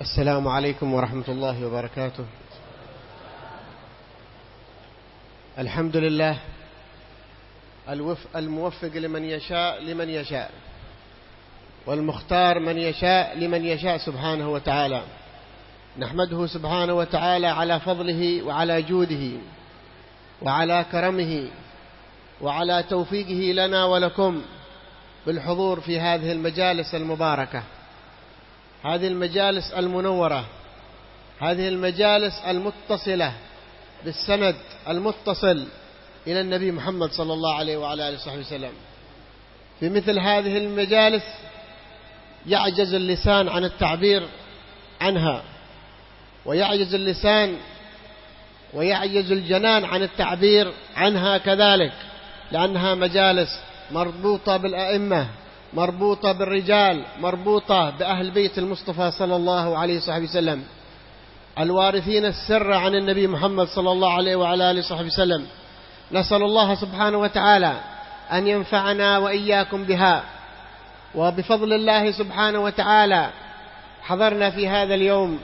السلام عليكم ورحمة الله وبركاته. الحمد لله الموفق لمن يشاء لمن يشاء والمختار من يشاء لمن يشاء سبحانه وتعالى. نحمده سبحانه وتعالى على فضله وعلى جوده وعلى كرمه وعلى توفيقه لنا ولكم بالحضور في هذه المجالس المباركة. هذه المجالس المنورة هذه المجالس المتصلة بالسند المتصل إلى النبي محمد صلى الله عليه وعلى آله وصحبه وسلم. في مثل هذه المجالس يعجز اللسان عن التعبير عنها ويعجز اللسان ويعجز الجنان عن التعبير عنها كذلك لأنها مجالس مربوطة بالأئمة. مربوطة بالرجال مربوطة بأهل بيت المصطفى صلى الله عليه وصحبه وسلم. الوارثين السر عن النبي محمد صلى الله عليه وعلى آله وصحبه وسلم. نسأل الله سبحانه وتعالى أن ينفعنا وإياكم بها. وبفضل الله سبحانه وتعالى حضرنا في هذا اليوم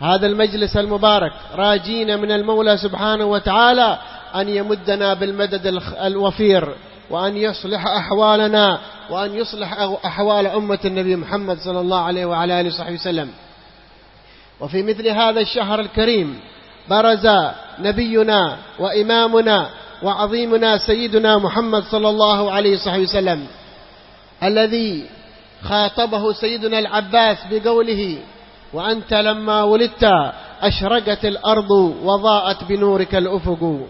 هذا المجلس المبارك راجين من المولى سبحانه وتعالى أن يمدنا بالمدد الوفير. وأن يصلح أحوالنا وأن يصلح أحوال أمة النبي محمد صلى الله عليه وعلى آله وصحبه وسلم. وفي مثل هذا الشهر الكريم برز نبينا وإمامنا وعظيمنا سيدنا محمد صلى الله عليه وصحبه وسلم الذي خاطبه سيدنا العباس بقوله وأنت لما ولدت أشرقت الأرض وضاءت بنورك الأفق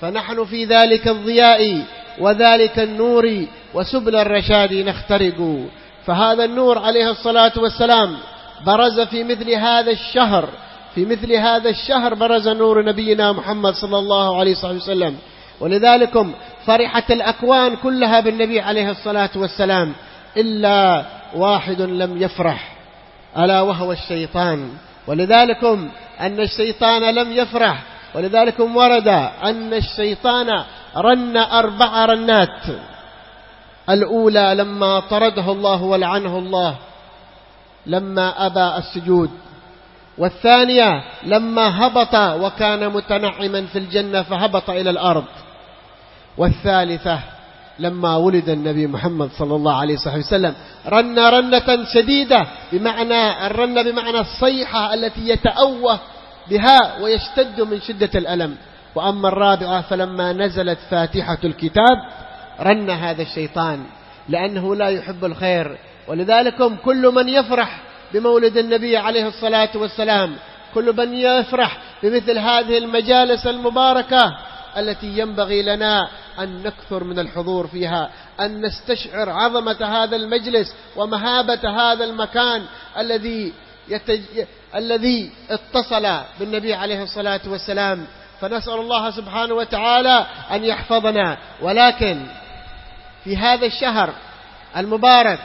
فنحن في ذلك الضياء وذلك النور وسبل الرشاد نخترق. فهذا النور عليه الصلاة والسلام برز في مثل هذا الشهر في مثل هذا الشهر برز نور نبينا محمد صلى الله عليه وسلم. ولذلك فرحت الأكوان كلها بالنبي عليه الصلاة والسلام. إلا واحد لم يفرح ألا وهو الشيطان. ولذلك أن الشيطان لم يفرح ولذلك ورد أن الشيطان رن أربع رنات. الأولى لما طرده الله ولعنه الله لما أبى السجود. والثانية لما هبط وكان متنعما في الجنة فهبط إلى الأرض. والثالثة لما ولد النبي محمد صلى الله عليه وسلم. رن رنة شديدة بمعنى الرن بمعنى الصيحة التي يتأوه بها ويشتد من شدة الألم. وأما الرابعة فلما نزلت فاتحة الكتاب رن هذا الشيطان لأنه لا يحب الخير. ولذلك كل من يفرح بمولد النبي عليه الصلاة والسلام كل من يفرح بمثل هذه المجالس المباركة التي ينبغي لنا أن نكثر من الحضور فيها أن نستشعر عظمة هذا المجلس ومهابة هذا المكان الذي يتج... الذي اتصل بالنبي عليه الصلاة والسلام. فنسأل الله سبحانه وتعالى أن يحفظنا. ولكن في هذا الشهر المبارك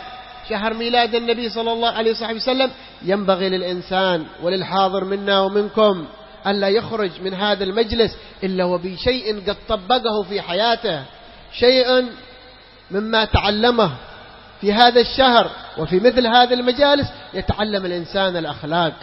شهر ميلاد النبي صلى الله عليه وسلم ينبغي للإنسان وللحاضر منا ومنكم ألا يخرج من هذا المجلس إلا وبشيء قد طبقه في حياته شيء مما تعلمه في هذا الشهر وفي مثل هذه المجالس يتعلم الإنسان الأخلاق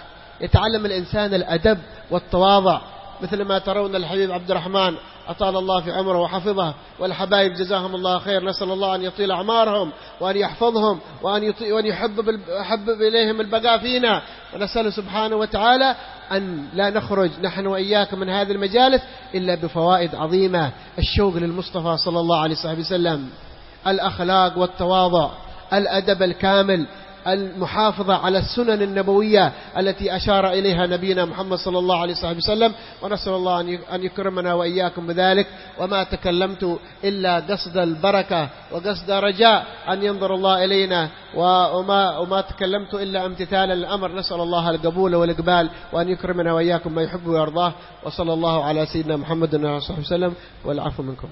يتعلم الإنسان الأدب والتواضع. مثل ما ترون الحبيب عبد الرحمن أطال الله في عمره وحفظه والحبايب جزاهم الله خير نسأل الله أن يطيل أعمارهم وأن يحفظهم وأن, يطي وأن يحبب, يحبب إليهم البقاء فينا. ونسأل سبحانه وتعالى أن لا نخرج نحن وإياكم من هذه المجالس إلا بفوائد عظيمة. الشوق للمصطفى صلى الله عليه وسلم الأخلاق والتواضع الأدب الكامل المحافظة على السنن النبوية التي أشار إليها نبينا محمد صلى الله عليه وسلم ونسأل الله أن يكرمنا وإياكم بذلك وما تكلمت إلا قصد البركة وقصد رجاء أن ينظر الله إلينا وما, وما تكلمت إلا امتثالا للأمر نسأل الله القبول والإقبال وأن يكرمنا وإياكم ما يحب ويرضاه وصلى الله على سيدنا محمد وعلى وسلم. والعفو منكم.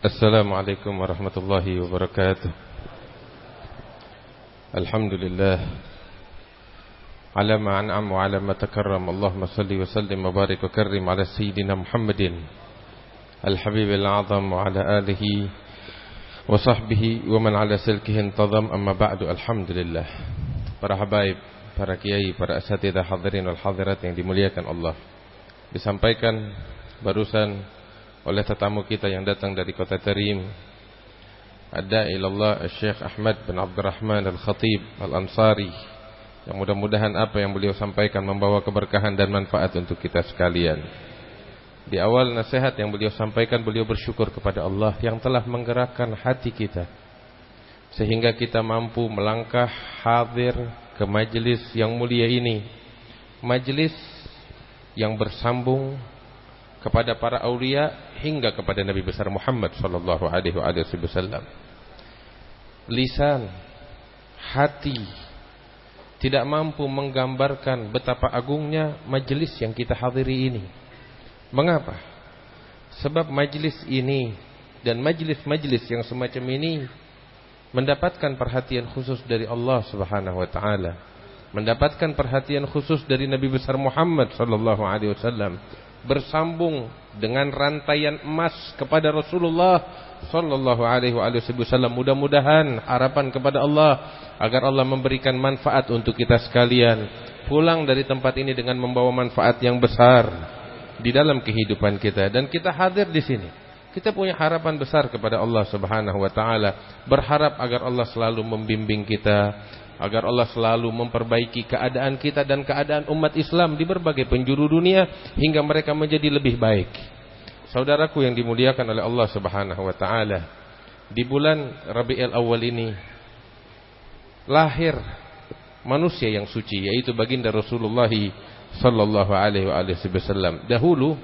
السلام عليكم ورحمة الله وبركاته. الحمد لله. على ما أنعم وعلى ما تكرم. اللهم صل وسلم وبارك وكرم على سيدنا محمد الحبيب الأعظم وعلى آله وصحبه ومن على سلكه انتظم. أما بعد الحمد لله. Para habaib, para kiai, para asatidah hadirin wal hadirat yang dimuliakan Allah. Disampaikan barusan oleh tetamu kita yang datang dari kota Tarim. Ada ilallah Syekh Ahmad bin Abdurrahman Al-Khatib Al-Ansari yang mudah-mudahan apa yang beliau sampaikan membawa keberkahan dan manfaat untuk kita sekalian. Di awal nasihat yang beliau sampaikan beliau bersyukur kepada Allah yang telah menggerakkan hati kita sehingga kita mampu melangkah hadir ke majelis yang mulia ini. Majelis yang bersambung kepada para aulia hingga kepada Nabi besar Muhammad sallallahu alaihi wasallam. Lisan, hati tidak mampu menggambarkan betapa agungnya majelis yang kita hadiri ini. Mengapa? Sebab majelis ini dan majelis-majelis yang semacam ini mendapatkan perhatian khusus dari Allah Subhanahu wa taala. Mendapatkan perhatian khusus dari Nabi besar Muhammad sallallahu alaihi wasallam bersambung dengan rantaian emas kepada Rasulullah sallallahu alaihi wasallam. Mudah-mudahan harapan kepada Allah agar Allah memberikan manfaat untuk kita sekalian. Pulang dari tempat ini dengan membawa manfaat yang besar di dalam kehidupan kita dan kita hadir di sini. Kita punya harapan besar kepada Allah Subhanahu wa taala, berharap agar Allah selalu membimbing kita, agar Allah selalu memperbaiki keadaan kita dan keadaan umat Islam di berbagai penjuru dunia hingga mereka menjadi lebih baik. Saudaraku yang dimuliakan oleh Allah Subhanahu wa taala, di bulan Rabiul Awal ini lahir manusia yang suci yaitu baginda Rasulullah sallallahu alaihi wasallam. Dahulu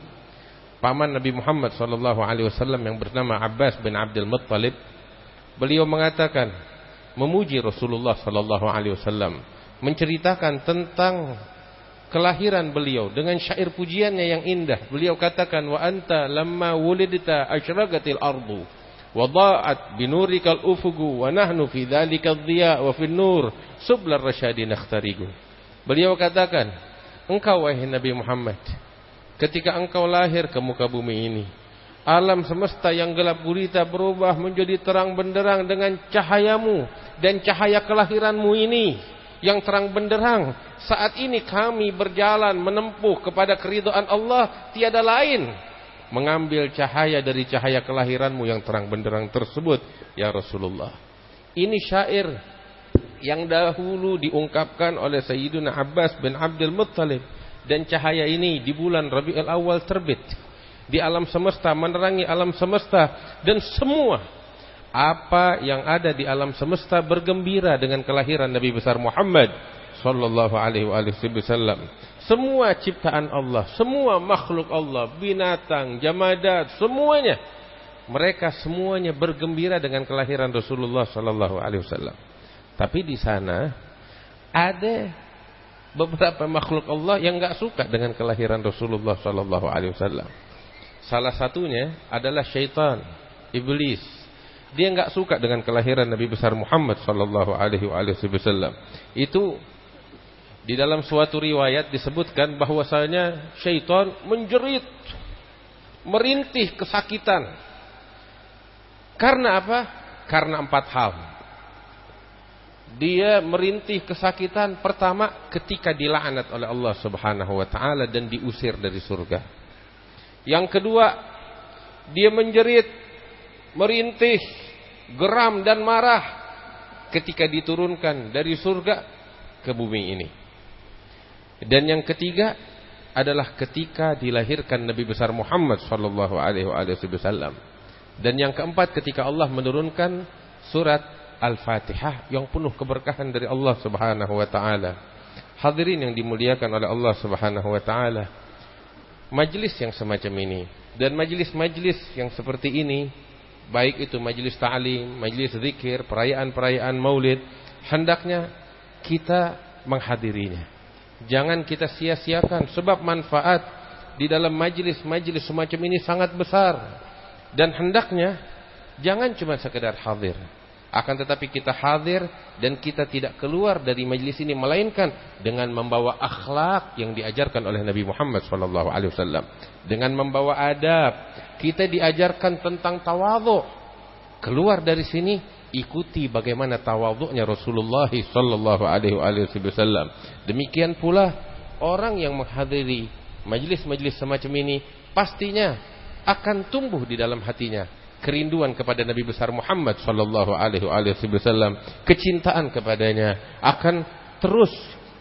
paman Nabi Muhammad sallallahu alaihi wasallam yang bernama Abbas bin Abdul Muttalib beliau mengatakan memuji Rasulullah sallallahu alaihi wasallam, menceritakan tentang kelahiran beliau dengan syair pujiannya yang indah. Beliau katakan wa anta lamma wulidta asyraqatil ardu wa da'at binurikal ufugu wa nahnu fi dzalikal dhiya wa fin nur sublar rasyadi nakhtarigu. Beliau katakan, engkau wahai Nabi Muhammad, ketika engkau lahir ke muka bumi ini, Alam semesta yang gelap gulita berubah menjadi terang benderang dengan cahayamu dan cahaya kelahiranmu ini yang terang benderang. Saat ini kami berjalan menempuh kepada keridhaan Allah tiada lain mengambil cahaya dari cahaya kelahiranmu yang terang benderang tersebut ya Rasulullah. Ini syair yang dahulu diungkapkan oleh Sayyidina Abbas bin Abdul Muttalib dan cahaya ini di bulan Rabiul Awal terbit di alam semesta, menerangi alam semesta dan semua apa yang ada di alam semesta bergembira dengan kelahiran Nabi besar Muhammad sallallahu alaihi wasallam. Semua ciptaan Allah, semua makhluk Allah, binatang, jamadat, semuanya mereka semuanya bergembira dengan kelahiran Rasulullah sallallahu alaihi wasallam. Tapi di sana ada beberapa makhluk Allah yang enggak suka dengan kelahiran Rasulullah sallallahu alaihi wasallam. Salah satunya adalah syaitan, iblis. Dia enggak suka dengan kelahiran Nabi besar Muhammad sallallahu alaihi wasallam. Itu di dalam suatu riwayat disebutkan bahwasanya syaitan menjerit, merintih kesakitan. Karena apa? Karena empat hal. Dia merintih kesakitan pertama ketika dilaknat oleh Allah Subhanahu wa taala dan diusir dari surga. Yang kedua, dia menjerit, merintih, geram dan marah ketika diturunkan dari surga ke bumi ini. Dan yang ketiga adalah ketika dilahirkan Nabi besar Muhammad sallallahu alaihi wasallam. Dan yang keempat ketika Allah menurunkan surat Al-Fatihah yang penuh keberkahan dari Allah Subhanahu wa taala. Hadirin yang dimuliakan oleh Allah Subhanahu wa taala majlis yang semacam ini dan majlis-majlis yang seperti ini baik itu majlis ta'lim, majlis zikir, perayaan-perayaan maulid hendaknya kita menghadirinya. Jangan kita sia-siakan sebab manfaat di dalam majlis-majlis semacam ini sangat besar dan hendaknya jangan cuma sekedar hadir. Akan tetapi kita hadir dan kita tidak keluar dari majelis ini melainkan dengan membawa akhlak yang diajarkan oleh Nabi Muhammad wasallam. Dengan membawa adab, kita diajarkan tentang tawadhu. Keluar dari sini ikuti bagaimana tawadhunya Rasulullah sallallahu alaihi wasallam. Demikian pula orang yang menghadiri majelis-majelis semacam ini pastinya akan tumbuh di dalam hatinya kerinduan kepada Nabi besar Muhammad sallallahu alaihi wasallam, kecintaan kepadanya akan terus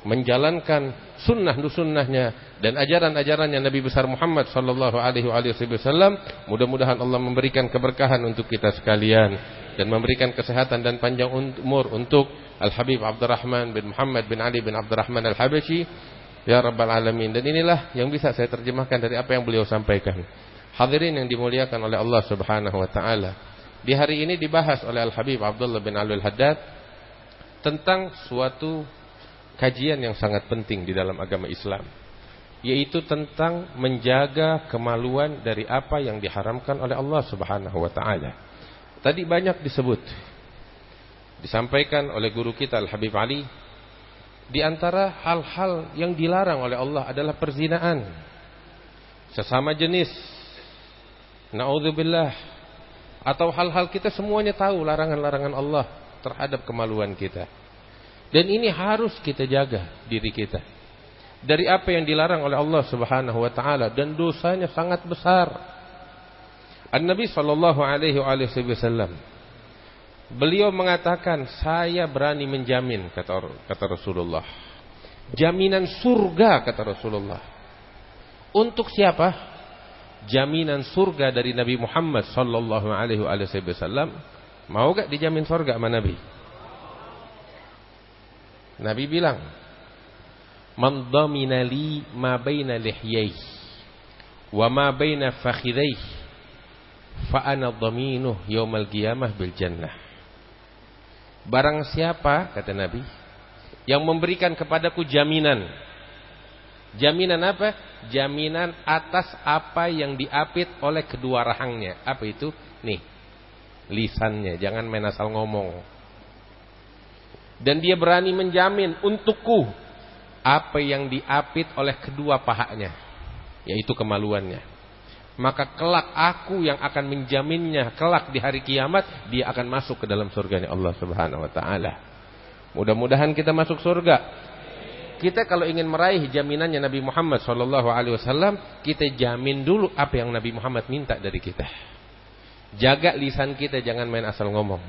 menjalankan sunnah-sunnahnya dan ajaran-ajarannya Nabi besar Muhammad sallallahu alaihi wasallam. Mudah-mudahan Allah memberikan keberkahan untuk kita sekalian dan memberikan kesehatan dan panjang umur untuk Al Habib Abdurrahman bin Muhammad bin Ali bin Abdurrahman Al Habashi Ya Rabbal Alamin. Dan inilah yang bisa saya terjemahkan dari apa yang beliau sampaikan Hadirin yang dimuliakan oleh Allah Subhanahu wa taala. Di hari ini dibahas oleh Al Habib Abdullah bin Alwi Haddad tentang suatu kajian yang sangat penting di dalam agama Islam, yaitu tentang menjaga kemaluan dari apa yang diharamkan oleh Allah Subhanahu wa taala. Tadi banyak disebut disampaikan oleh guru kita Al Habib Ali di antara hal-hal yang dilarang oleh Allah adalah perzinaan sesama jenis Naudzubillah. Atau hal-hal kita semuanya tahu larangan-larangan Allah terhadap kemaluan kita. Dan ini harus kita jaga diri kita. Dari apa yang dilarang oleh Allah Subhanahu wa taala dan dosanya sangat besar. An-Nabi sallallahu alaihi wasallam beliau mengatakan, "Saya berani menjamin," kata kata Rasulullah. Jaminan surga kata Rasulullah. Untuk siapa? Jaminan surga dari Nabi Muhammad sallallahu alaihi wasallam, mau gak dijamin surga sama Nabi? Nabi bilang, "Man dhamina li ma baina lihyayhi wa ma baina fakhidayhi fa ana dhaminuh yaumal qiyamah bil jannah." Barang siapa kata Nabi yang memberikan kepadaku jaminan Jaminan apa? Jaminan atas apa yang diapit oleh kedua rahangnya. Apa itu? Nih, lisannya. Jangan main asal ngomong. Dan dia berani menjamin untukku apa yang diapit oleh kedua pahanya, yaitu kemaluannya. Maka kelak aku yang akan menjaminnya kelak di hari kiamat dia akan masuk ke dalam surganya Allah Subhanahu wa taala. Mudah-mudahan kita masuk surga kita kalau ingin meraih jaminannya Nabi Muhammad sallallahu alaihi wasallam, kita jamin dulu apa yang Nabi Muhammad minta dari kita. Jaga lisan kita jangan main asal ngomong.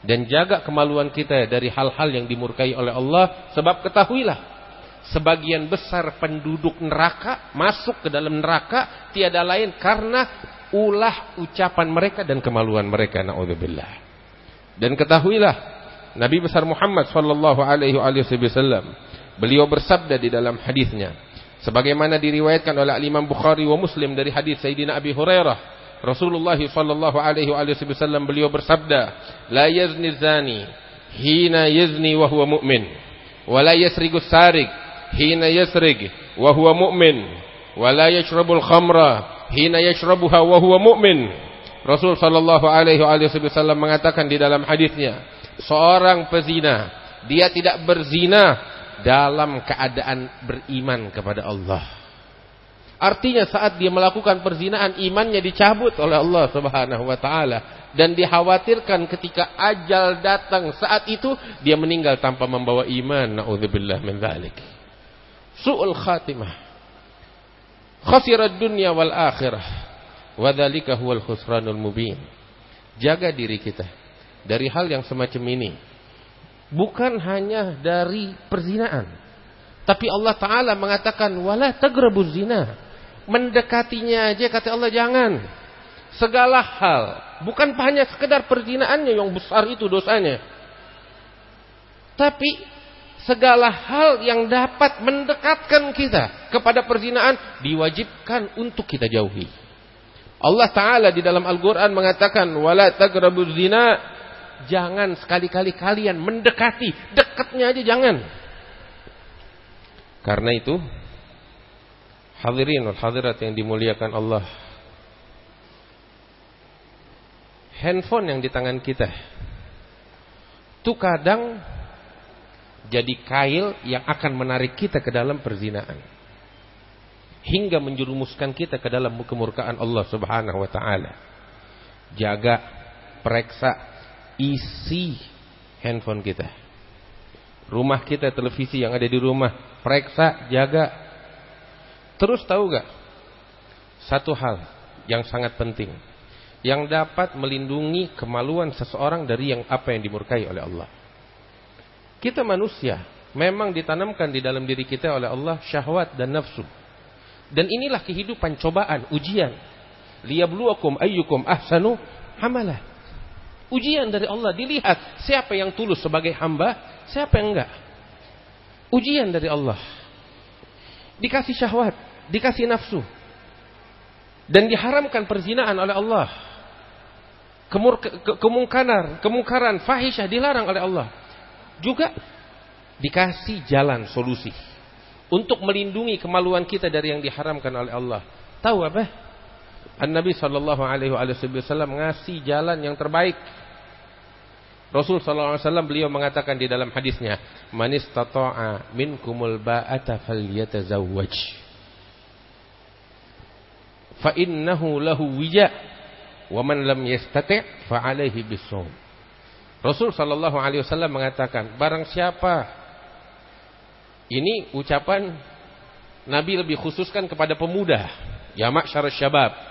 Dan jaga kemaluan kita dari hal-hal yang dimurkai oleh Allah sebab ketahuilah sebagian besar penduduk neraka masuk ke dalam neraka tiada lain karena ulah ucapan mereka dan kemaluan mereka naudzubillah. Dan ketahuilah Nabi besar Muhammad sallallahu alaihi wasallam Beliau bersabda di dalam hadisnya sebagaimana diriwayatkan oleh Imam Bukhari wa Muslim dari hadis Sayyidina Abi Hurairah Rasulullah sallallahu alaihi wasallam beliau bersabda la yazni zani hina yazni wa huwa mu'min wa la yasrigu sarik hina yasrig wa huwa mu'min wa la yashrabul khamra hina yashrabuha wa huwa mu'min. Rasul sallallahu alaihi wasallam mengatakan di dalam hadisnya seorang pezina dia tidak berzina dalam keadaan beriman kepada Allah. Artinya saat dia melakukan perzinaan imannya dicabut oleh Allah Subhanahu wa taala dan dikhawatirkan ketika ajal datang saat itu dia meninggal tanpa membawa iman. Nauzubillah min dzalik. Su'ul khatimah. Khasirat dunya wal akhirah. Wa huwal khusranul mubin. Jaga diri kita dari hal yang semacam ini bukan hanya dari perzinaan. Tapi Allah Ta'ala mengatakan, wala tagrabuz zina. Mendekatinya aja kata Allah jangan. Segala hal. Bukan hanya sekedar perzinaannya yang besar itu dosanya. Tapi segala hal yang dapat mendekatkan kita kepada perzinaan diwajibkan untuk kita jauhi. Allah Ta'ala di dalam Al-Quran mengatakan, wala tagrabuz zina Jangan sekali-kali kalian mendekati, dekatnya aja jangan. Karena itu, hadirin hadirat yang dimuliakan Allah. Handphone yang di tangan kita itu kadang jadi kail yang akan menarik kita ke dalam perzinaan. Hingga menjerumuskan kita ke dalam kemurkaan Allah subhanahu wa ta'ala. Jaga, periksa, isi handphone kita. Rumah kita, televisi yang ada di rumah. Periksa, jaga. Terus tahu gak? Satu hal yang sangat penting. Yang dapat melindungi kemaluan seseorang dari yang apa yang dimurkai oleh Allah. Kita manusia memang ditanamkan di dalam diri kita oleh Allah syahwat dan nafsu. Dan inilah kehidupan cobaan, ujian. Liyabluwakum ayyukum ahsanu amala. Ujian dari Allah dilihat siapa yang tulus sebagai hamba, siapa yang enggak. Ujian dari Allah. Dikasih syahwat, dikasih nafsu. Dan diharamkan perzinaan oleh Allah. Kemur, ke, kemungkaran, kemungkaran, fahisyah dilarang oleh Allah juga dikasih jalan solusi untuk melindungi kemaluan kita dari yang diharamkan oleh Allah. Tahu apa? An Nabi sallallahu alaihi wasallam ngasih jalan yang terbaik. Rasul sallallahu alaihi wasallam beliau mengatakan di dalam hadisnya, "Man istata'a minkumul ba'ata falyatazawwaj." Fa innahu lahu wija' wa man lam yastati' fa alaihi bisawm. Rasul Shallallahu Alaihi Wasallam mengatakan, barang siapa ini ucapan Nabi lebih khususkan kepada pemuda, ya maksyar syabab.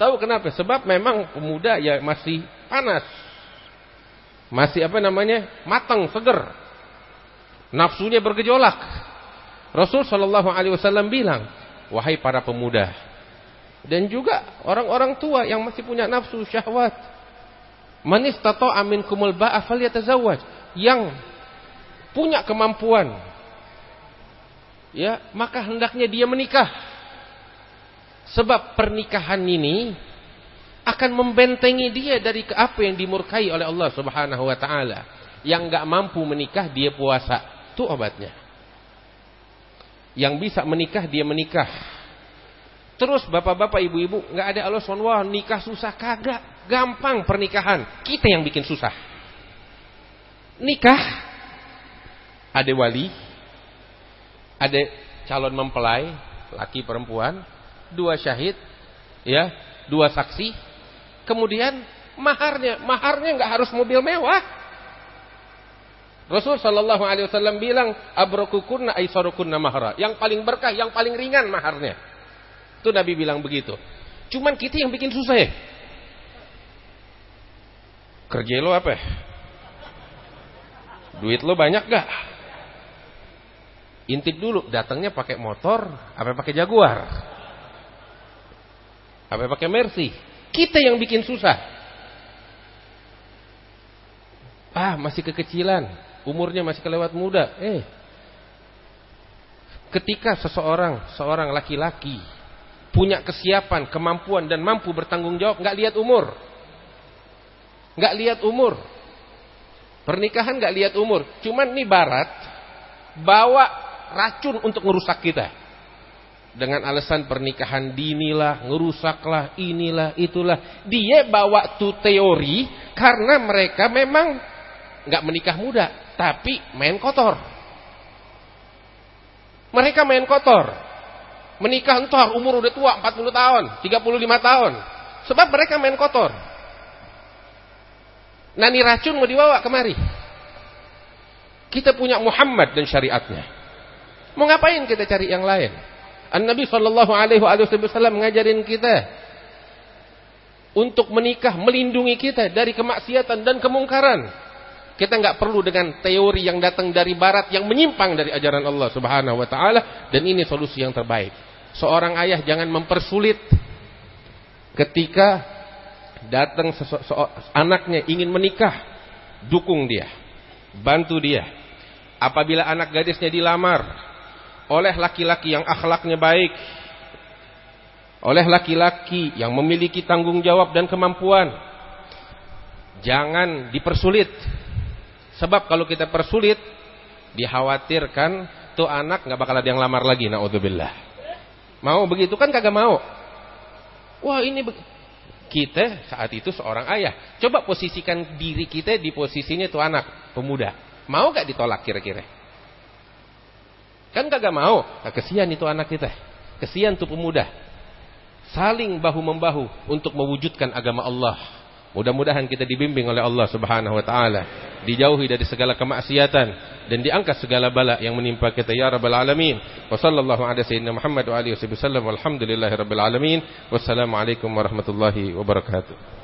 Tahu kenapa? Sebab memang pemuda ya masih panas, masih apa namanya matang, seger, nafsunya bergejolak. Rasul Shallallahu Alaihi Wasallam bilang, wahai para pemuda, dan juga orang-orang tua yang masih punya nafsu syahwat, Man istata'a minkumul ba'a falyatazawwaj. Yang punya kemampuan ya, maka hendaknya dia menikah. Sebab pernikahan ini akan membentengi dia dari apa yang dimurkai oleh Allah Subhanahu wa taala. Yang enggak mampu menikah dia puasa. Itu obatnya. Yang bisa menikah dia menikah. Terus bapak-bapak ibu-ibu nggak ada alasan wah nikah susah kagak gampang pernikahan kita yang bikin susah nikah ada wali ada calon mempelai laki perempuan dua syahid ya dua saksi kemudian maharnya maharnya nggak harus mobil mewah Rasul Shallallahu Alaihi Wasallam bilang abrokukunna aisarukunna mahra yang paling berkah yang paling ringan maharnya itu Nabi bilang begitu. Cuman kita yang bikin susah ya. Kerja lo apa? Duit lo banyak gak? Intip dulu, datangnya pakai motor, apa pakai Jaguar? Apa pakai Mercy? Kita yang bikin susah. Ah, masih kekecilan, umurnya masih kelewat muda. Eh, ketika seseorang, seorang laki-laki punya kesiapan, kemampuan dan mampu bertanggung jawab, nggak lihat umur. nggak lihat umur. Pernikahan nggak lihat umur. Cuman nih barat bawa racun untuk ngerusak kita. Dengan alasan pernikahan dinilah, ngerusaklah, inilah, itulah. Dia bawa tuh teori karena mereka memang nggak menikah muda, tapi main kotor. Mereka main kotor. Menikah entar umur udah tua 40 tahun, 35 tahun. Sebab mereka main kotor. Nani racun mau dibawa kemari. Kita punya Muhammad dan syariatnya. Mau ngapain kita cari yang lain? An Nabi Shallallahu Alaihi Wasallam mengajarin kita untuk menikah melindungi kita dari kemaksiatan dan kemungkaran. Kita nggak perlu dengan teori yang datang dari barat yang menyimpang dari ajaran Allah Subhanahu wa taala dan ini solusi yang terbaik. Seorang ayah jangan mempersulit ketika datang anaknya ingin menikah, dukung dia, bantu dia. Apabila anak gadisnya dilamar oleh laki-laki yang akhlaknya baik, oleh laki-laki yang memiliki tanggung jawab dan kemampuan, jangan dipersulit. Sebab kalau kita persulit, dikhawatirkan tuh anak nggak bakal ada yang lamar lagi, naudzubillah. Mau begitu kan kagak mau. Wah ini Kita saat itu seorang ayah. Coba posisikan diri kita di posisinya itu anak, pemuda. Mau gak ditolak kira-kira? Kan kagak mau. Nah, kesian itu anak kita. Kesian tuh pemuda. Saling bahu-membahu untuk mewujudkan agama Allah. Mudah-mudahan kita dibimbing oleh Allah Subhanahu wa taala, dijauhi dari segala kemaksiatan dan diangkat segala bala yang menimpa kita ya rabbal alamin. Wa sallallahu ala sayyidina Muhammad wa alihi wasallam walhamdulillahirabbil alamin. Wassalamualaikum warahmatullahi wabarakatuh.